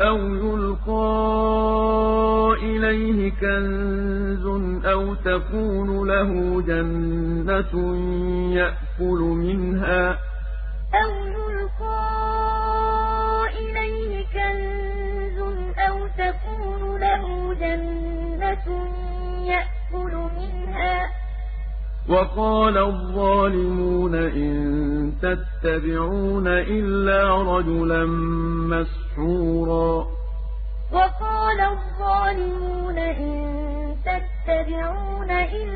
أَوْ يُلْقَىٰ إِلَيْهِ كَنزٌ أَوْ تَكُونُ لَهُ جَنَّةٌ يَأْكُلُ مِنْهَا ۚ وَقَالَ الظَّالِمُونَ إِن تَتَّبِعُونَ إِلَّا رَجُلًا مَّسْحُورًا. وَقَالَ الظَّالِمُونَ إِن تَتَّبِعُونَ إِلَّا